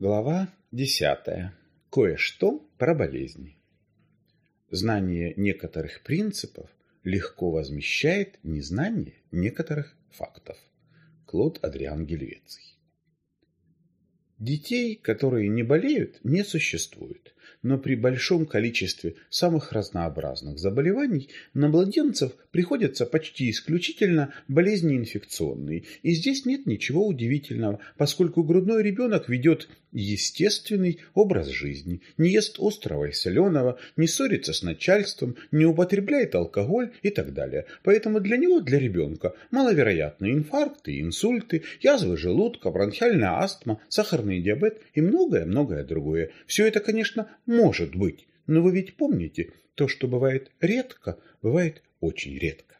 Глава десятая. Кое-что про болезни. Знание некоторых принципов легко возмещает незнание некоторых фактов. Клод Адриан Гельвеций. Детей, которые не болеют, не существует но при большом количестве самых разнообразных заболеваний на младенцев приходятся почти исключительно болезни инфекционные. И здесь нет ничего удивительного, поскольку грудной ребенок ведет естественный образ жизни, не ест острого и соленого, не ссорится с начальством, не употребляет алкоголь и так далее. Поэтому для него, для ребенка, маловероятны инфаркты, инсульты, язвы желудка, бронхиальная астма, сахарный диабет и многое-многое другое. Все это, конечно, может быть, но вы ведь помните, то, что бывает редко, бывает очень редко.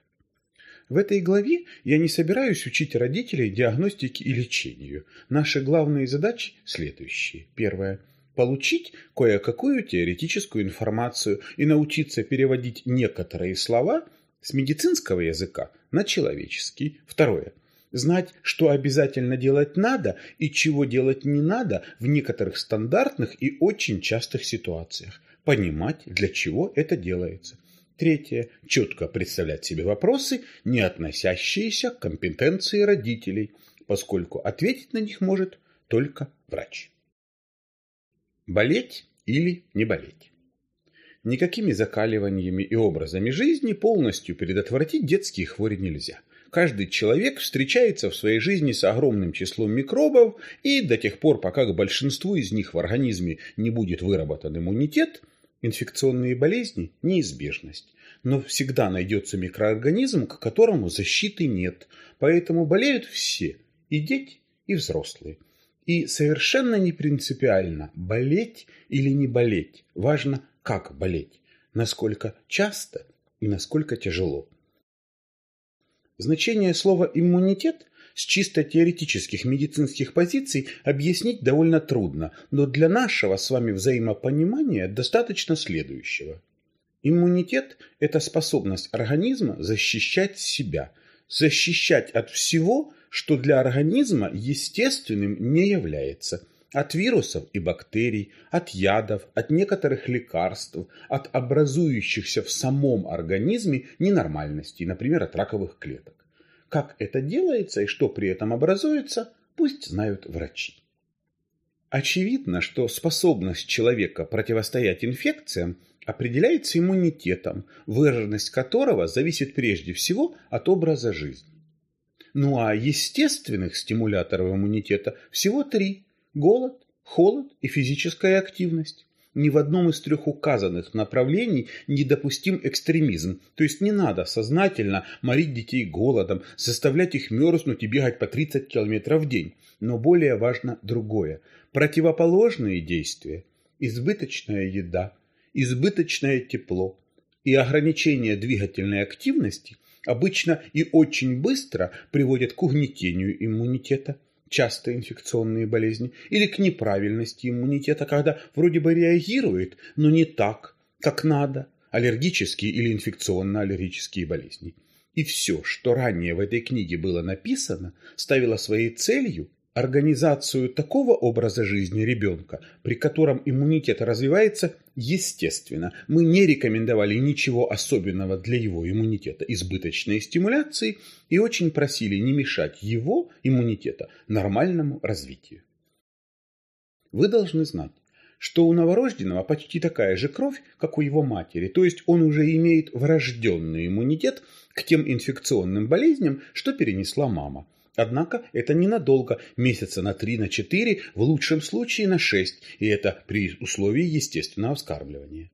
В этой главе я не собираюсь учить родителей диагностике и лечению. Наши главные задачи следующие. Первое. Получить кое-какую теоретическую информацию и научиться переводить некоторые слова с медицинского языка на человеческий. Второе знать, что обязательно делать надо и чего делать не надо в некоторых стандартных и очень частых ситуациях, понимать, для чего это делается. Третье. Четко представлять себе вопросы, не относящиеся к компетенции родителей, поскольку ответить на них может только врач. Болеть или не болеть? Никакими закаливаниями и образами жизни полностью предотвратить детские хвори нельзя. Каждый человек встречается в своей жизни с огромным числом микробов, и до тех пор, пока к большинству из них в организме не будет выработан иммунитет, инфекционные болезни – неизбежность. Но всегда найдется микроорганизм, к которому защиты нет. Поэтому болеют все – и дети, и взрослые. И совершенно не принципиально, болеть или не болеть. Важно, как болеть, насколько часто и насколько тяжело. Значение слова «иммунитет» с чисто теоретических медицинских позиций объяснить довольно трудно, но для нашего с вами взаимопонимания достаточно следующего. Иммунитет – это способность организма защищать себя, защищать от всего, что для организма естественным не является – от вирусов и бактерий, от ядов, от некоторых лекарств, от образующихся в самом организме ненормальностей, например, от раковых клеток. Как это делается и что при этом образуется, пусть знают врачи. Очевидно, что способность человека противостоять инфекциям определяется иммунитетом, выраженность которого зависит прежде всего от образа жизни. Ну а естественных стимуляторов иммунитета всего три голод, холод и физическая активность. Ни в одном из трех указанных направлений недопустим экстремизм, то есть не надо сознательно морить детей голодом, заставлять их мерзнуть и бегать по 30 километров в день. Но более важно другое. Противоположные действия – избыточная еда, избыточное тепло и ограничение двигательной активности обычно и очень быстро приводят к угнетению иммунитета часто инфекционные болезни, или к неправильности иммунитета, когда вроде бы реагирует, но не так, как надо, аллергические или инфекционно-аллергические болезни. И все, что ранее в этой книге было написано, ставило своей целью организацию такого образа жизни ребенка, при котором иммунитет развивается естественно. Мы не рекомендовали ничего особенного для его иммунитета, избыточной стимуляции, и очень просили не мешать его иммунитета нормальному развитию. Вы должны знать, что у новорожденного почти такая же кровь, как у его матери, то есть он уже имеет врожденный иммунитет к тем инфекционным болезням, что перенесла мама – Однако это ненадолго, месяца на три, на четыре, в лучшем случае на шесть, и это при условии естественного вскармливания.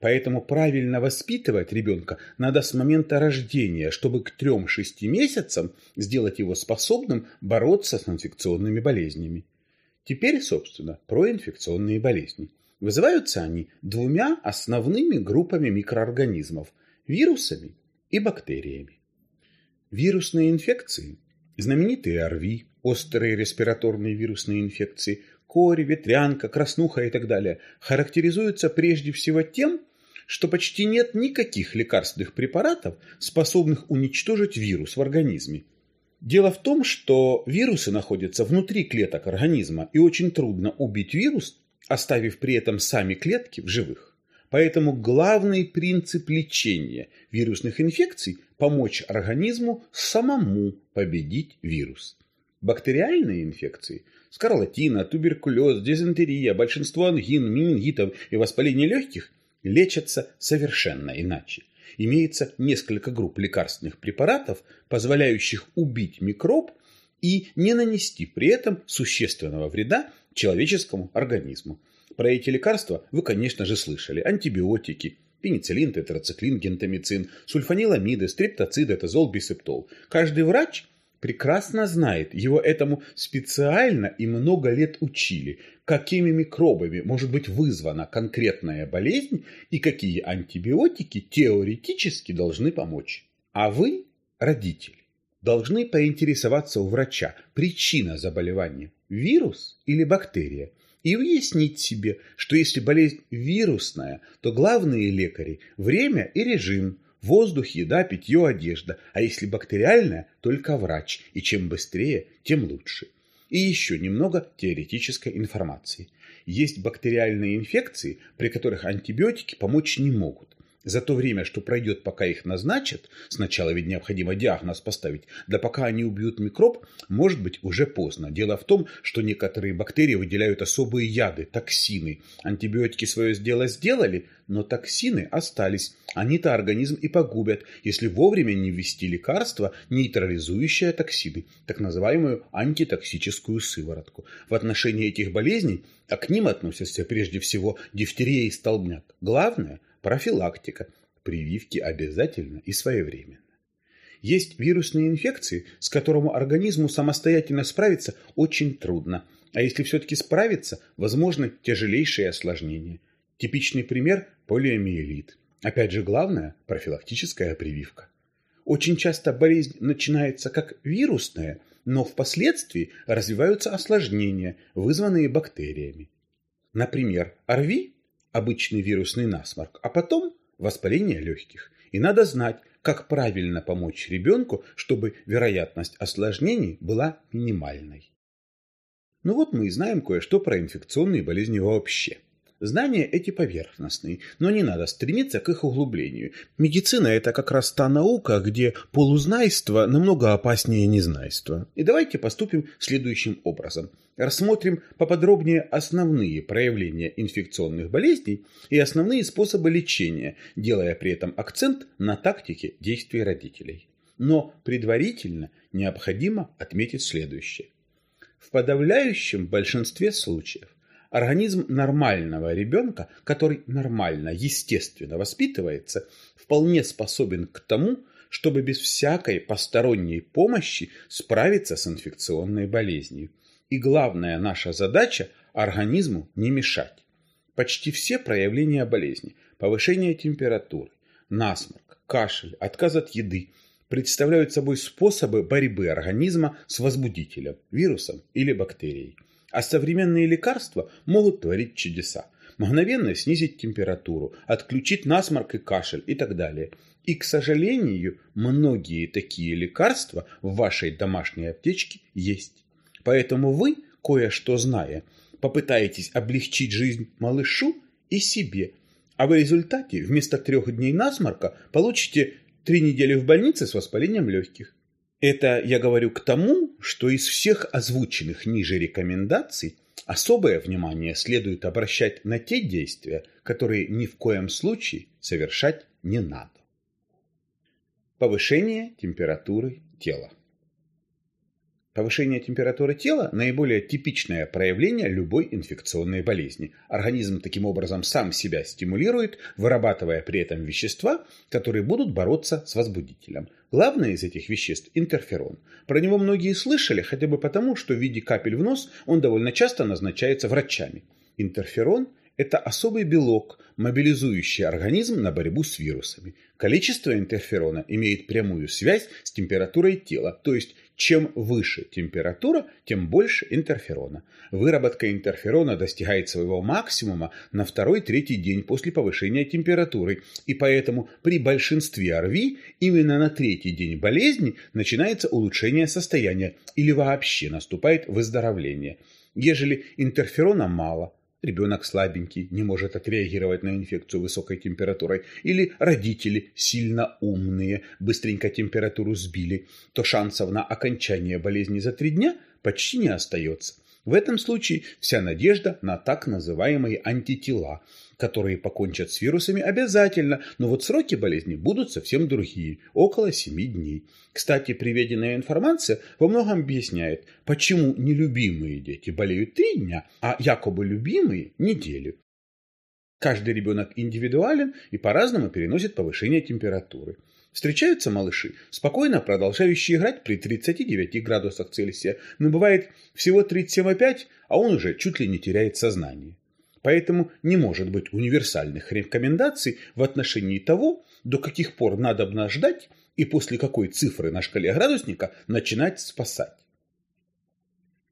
Поэтому правильно воспитывать ребенка надо с момента рождения, чтобы к 3-6 месяцам сделать его способным бороться с инфекционными болезнями. Теперь, собственно, про инфекционные болезни. Вызываются они двумя основными группами микроорганизмов – вирусами и бактериями. Вирусные инфекции Знаменитые ОРВИ, острые респираторные вирусные инфекции, кори, ветрянка, краснуха и так далее характеризуются прежде всего тем, что почти нет никаких лекарственных препаратов, способных уничтожить вирус в организме. Дело в том, что вирусы находятся внутри клеток организма, и очень трудно убить вирус, оставив при этом сами клетки в живых. Поэтому главный принцип лечения вирусных инфекций – помочь организму самому победить вирус. Бактериальные инфекции – скарлатина, туберкулез, дизентерия, большинство ангин, менингитов и воспаления легких – лечатся совершенно иначе. Имеется несколько групп лекарственных препаратов, позволяющих убить микроб и не нанести при этом существенного вреда человеческому организму. Про эти лекарства вы, конечно же, слышали. Антибиотики, пенициллин, тетрациклин, гентамицин, сульфаниламиды, стрептоциды, этазол, бисептол. Каждый врач прекрасно знает, его этому специально и много лет учили, какими микробами может быть вызвана конкретная болезнь и какие антибиотики теоретически должны помочь. А вы, родители, должны поинтересоваться у врача, причина заболевания – вирус или бактерия, и выяснить себе, что если болезнь вирусная, то главные лекари – время и режим, воздух, еда, питье, одежда, а если бактериальная – только врач, и чем быстрее, тем лучше. И еще немного теоретической информации. Есть бактериальные инфекции, при которых антибиотики помочь не могут. За то время, что пройдет, пока их назначат, сначала ведь необходимо диагноз поставить, да пока они убьют микроб, может быть уже поздно. Дело в том, что некоторые бактерии выделяют особые яды, токсины. Антибиотики свое дело сделали, но токсины остались. Они-то организм и погубят, если вовремя не ввести лекарство, нейтрализующее токсины, так называемую антитоксическую сыворотку. В отношении этих болезней, а к ним относятся прежде всего дифтерия и столбняк, главное – Профилактика. Прививки обязательно и своевременно. Есть вирусные инфекции, с которыми организму самостоятельно справиться очень трудно. А если все-таки справиться, возможны тяжелейшие осложнения. Типичный пример – полиомиелит. Опять же, главное – профилактическая прививка. Очень часто болезнь начинается как вирусная, но впоследствии развиваются осложнения, вызванные бактериями. Например, ОРВИ обычный вирусный насморк, а потом воспаление легких. И надо знать, как правильно помочь ребенку, чтобы вероятность осложнений была минимальной. Ну вот мы и знаем кое-что про инфекционные болезни вообще. Знания эти поверхностные, но не надо стремиться к их углублению. Медицина – это как раз та наука, где полузнайство намного опаснее незнайства. И давайте поступим следующим образом. Рассмотрим поподробнее основные проявления инфекционных болезней и основные способы лечения, делая при этом акцент на тактике действий родителей. Но предварительно необходимо отметить следующее. В подавляющем большинстве случаев Организм нормального ребенка, который нормально, естественно воспитывается, вполне способен к тому, чтобы без всякой посторонней помощи справиться с инфекционной болезнью. И главная наша задача – организму не мешать. Почти все проявления болезни – повышение температуры, насморк, кашель, отказ от еды – представляют собой способы борьбы организма с возбудителем, вирусом или бактерией. А современные лекарства могут творить чудеса. Мгновенно снизить температуру, отключить насморк и кашель и так далее. И, к сожалению, многие такие лекарства в вашей домашней аптечке есть. Поэтому вы, кое-что зная, попытаетесь облегчить жизнь малышу и себе, а в результате вместо трех дней насморка получите три недели в больнице с воспалением легких. Это я говорю к тому, что из всех озвученных ниже рекомендаций особое внимание следует обращать на те действия, которые ни в коем случае совершать не надо. Повышение температуры тела. Повышение температуры тела – наиболее типичное проявление любой инфекционной болезни. Организм таким образом сам себя стимулирует, вырабатывая при этом вещества, которые будут бороться с возбудителем. Главное из этих веществ – интерферон. Про него многие слышали, хотя бы потому, что в виде капель в нос он довольно часто назначается врачами. Интерферон – это особый белок, мобилизующий организм на борьбу с вирусами. Количество интерферона имеет прямую связь с температурой тела, то есть Чем выше температура, тем больше интерферона. Выработка интерферона достигает своего максимума на второй-третий день после повышения температуры, и поэтому при большинстве ОРВИ именно на третий день болезни начинается улучшение состояния или вообще наступает выздоровление. Ежели интерферона мало, ребенок слабенький, не может отреагировать на инфекцию высокой температурой, или родители сильно умные, быстренько температуру сбили, то шансов на окончание болезни за три дня почти не остается. В этом случае вся надежда на так называемые антитела, которые покончат с вирусами обязательно, но вот сроки болезни будут совсем другие, около 7 дней. Кстати, приведенная информация во многом объясняет, почему нелюбимые дети болеют 3 дня, а якобы любимые – неделю. Каждый ребенок индивидуален и по-разному переносит повышение температуры. Встречаются малыши, спокойно продолжающие играть при 39 градусах Цельсия, но бывает всего 37,5, а он уже чуть ли не теряет сознание. Поэтому не может быть универсальных рекомендаций в отношении того, до каких пор надо ждать и после какой цифры на шкале градусника начинать спасать.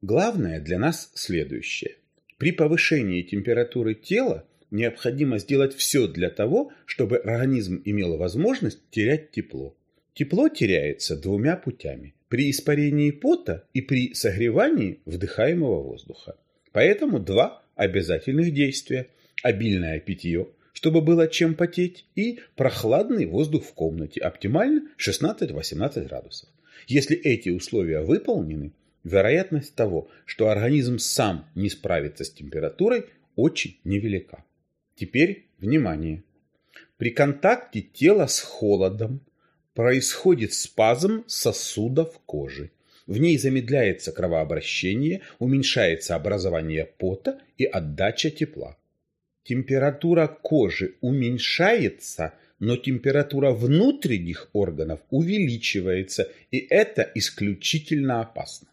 Главное для нас следующее. При повышении температуры тела необходимо сделать все для того, чтобы организм имел возможность терять тепло. Тепло теряется двумя путями – при испарении пота и при согревании вдыхаемого воздуха. Поэтому два обязательных действия – обильное питье, чтобы было чем потеть, и прохладный воздух в комнате, оптимально 16-18 градусов. Если эти условия выполнены, вероятность того, что организм сам не справится с температурой, очень невелика. Теперь внимание. При контакте тела с холодом происходит спазм сосудов кожи. В ней замедляется кровообращение, уменьшается образование пота и отдача тепла. Температура кожи уменьшается, но температура внутренних органов увеличивается, и это исключительно опасно.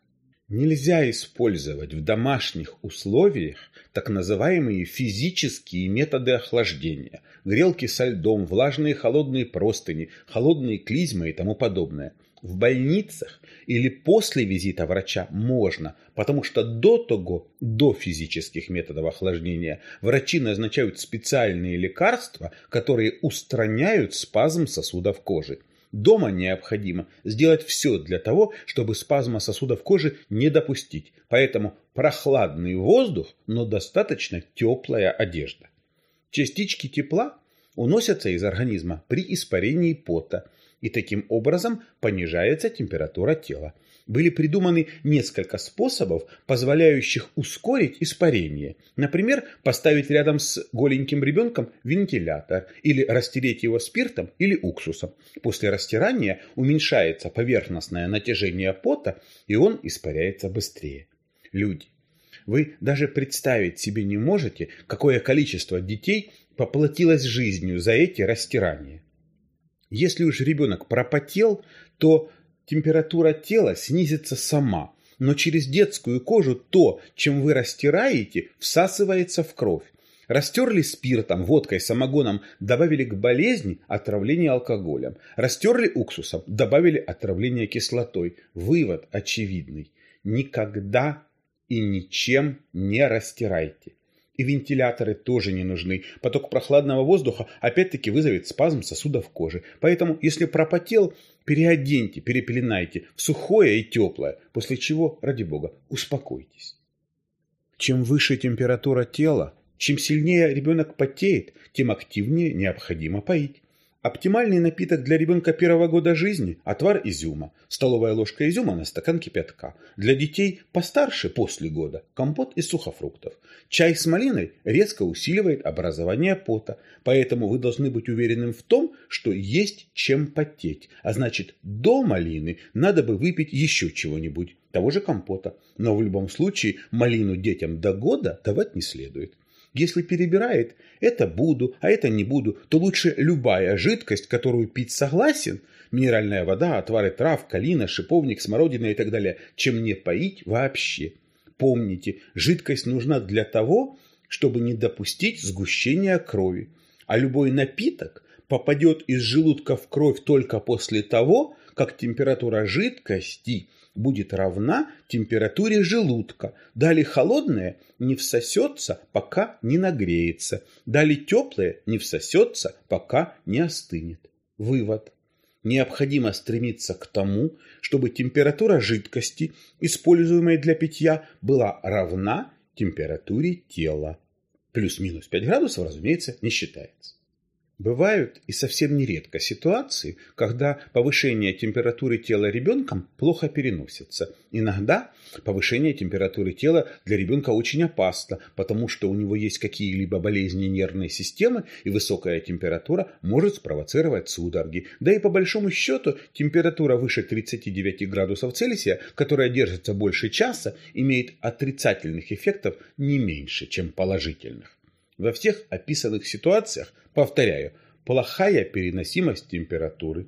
Нельзя использовать в домашних условиях так называемые физические методы охлаждения, грелки со льдом, влажные холодные простыни, холодные клизмы и тому подобное. В больницах или после визита врача можно, потому что до того, до физических методов охлаждения, врачи назначают специальные лекарства, которые устраняют спазм сосудов кожи. Дома необходимо сделать все для того, чтобы спазма сосудов кожи не допустить. Поэтому прохладный воздух, но достаточно теплая одежда. Частички тепла уносятся из организма при испарении пота, и таким образом понижается температура тела были придуманы несколько способов, позволяющих ускорить испарение. Например, поставить рядом с голеньким ребенком вентилятор или растереть его спиртом или уксусом. После растирания уменьшается поверхностное натяжение пота, и он испаряется быстрее. Люди, вы даже представить себе не можете, какое количество детей поплатилось жизнью за эти растирания. Если уж ребенок пропотел, то температура тела снизится сама, но через детскую кожу то, чем вы растираете, всасывается в кровь. Растерли спиртом, водкой, самогоном, добавили к болезни отравление алкоголем. Растерли уксусом, добавили отравление кислотой. Вывод очевидный. Никогда и ничем не растирайте. И вентиляторы тоже не нужны. Поток прохладного воздуха опять-таки вызовет спазм сосудов кожи. Поэтому, если пропотел, переоденьте, перепеленайте в сухое и теплое, после чего, ради бога, успокойтесь. Чем выше температура тела, чем сильнее ребенок потеет, тем активнее необходимо поить. Оптимальный напиток для ребенка первого года жизни – отвар изюма, столовая ложка изюма на стакан кипятка. Для детей постарше после года – компот из сухофруктов. Чай с малиной резко усиливает образование пота, поэтому вы должны быть уверенным в том, что есть чем потеть. А значит, до малины надо бы выпить еще чего-нибудь, того же компота. Но в любом случае малину детям до года давать не следует. Если перебирает «это буду, а это не буду», то лучше любая жидкость, которую пить согласен, минеральная вода, отвары трав, калина, шиповник, смородина и так далее, чем не поить вообще. Помните, жидкость нужна для того, чтобы не допустить сгущения крови. А любой напиток попадет из желудка в кровь только после того, как температура жидкости будет равна температуре желудка. Далее холодное не всосется, пока не нагреется. Далее теплое не всосется, пока не остынет. Вывод. Необходимо стремиться к тому, чтобы температура жидкости, используемой для питья, была равна температуре тела. Плюс-минус 5 градусов, разумеется, не считается. Бывают и совсем нередко ситуации, когда повышение температуры тела ребенком плохо переносится. Иногда повышение температуры тела для ребенка очень опасно, потому что у него есть какие-либо болезни нервной системы, и высокая температура может спровоцировать судороги. Да и по большому счету температура выше 39 градусов Цельсия, которая держится больше часа, имеет отрицательных эффектов не меньше, чем положительных. Во всех описанных ситуациях, повторяю, плохая переносимость температуры,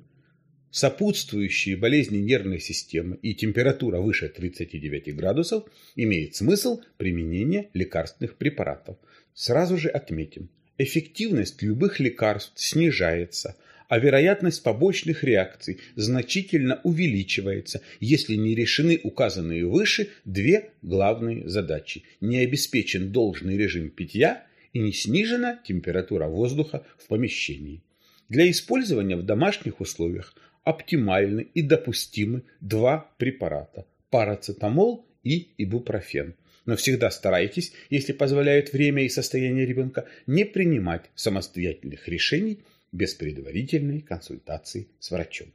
сопутствующие болезни нервной системы и температура выше 39 градусов имеет смысл применения лекарственных препаратов. Сразу же отметим, эффективность любых лекарств снижается, а вероятность побочных реакций значительно увеличивается, если не решены указанные выше две главные задачи. Не обеспечен должный режим питья и не снижена температура воздуха в помещении. Для использования в домашних условиях оптимальны и допустимы два препарата – парацетамол и ибупрофен. Но всегда старайтесь, если позволяет время и состояние ребенка, не принимать самостоятельных решений без предварительной консультации с врачом.